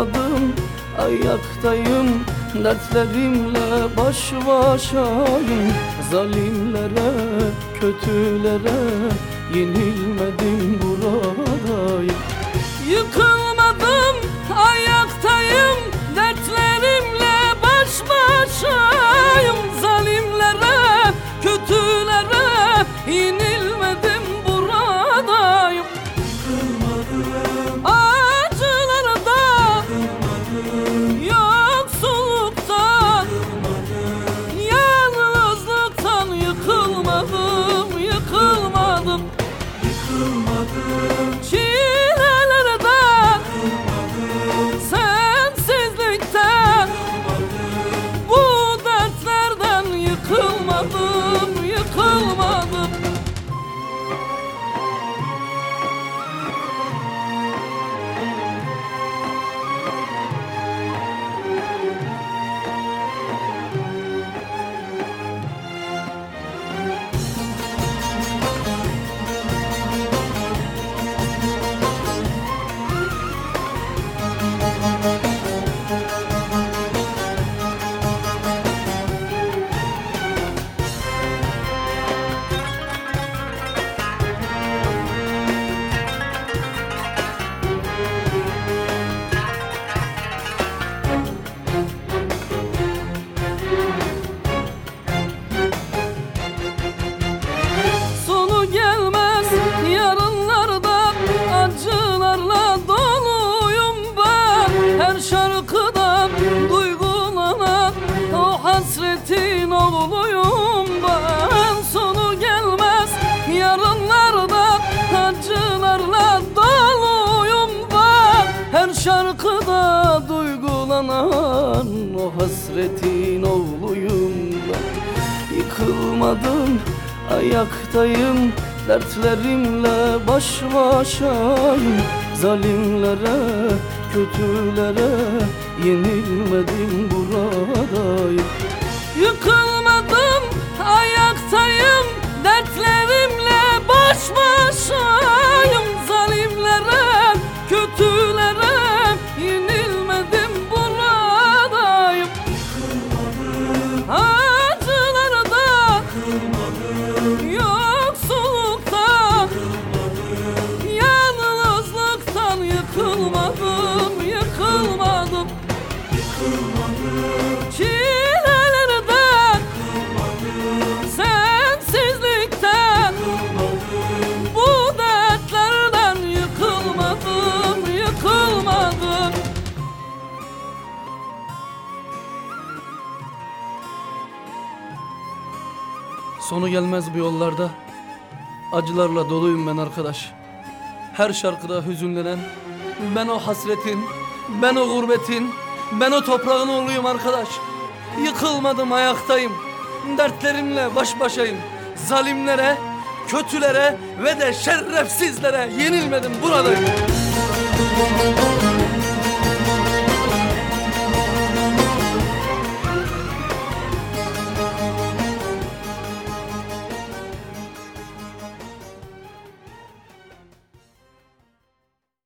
Yıkılmadım ayaktayım Dertlerimle baş başayım. Zalimlere, kötülere Yenilmedim buradayım. Yıkılmadım hasretin oğluyum ben. Yıkılmadım ayaktayım. Dertlerimle baş başayım. Zalimlere, kötülere Yenilmedim buradayım. Yıkılmadım ayaktayım. Dertlerimle baş başayım Sonu gelmez bu yollarda. Acılarla doluyum ben arkadaş. Her şarkıda hüzünlenen Ben o hasretin Ben o gurbetin Ben o toprağın oğluyum arkadaş. Yıkılmadım ayaktayım. Dertlerimle baş başayım. Zalimlere Kötülere Ve de şerefsizlere Yenilmedim buradayım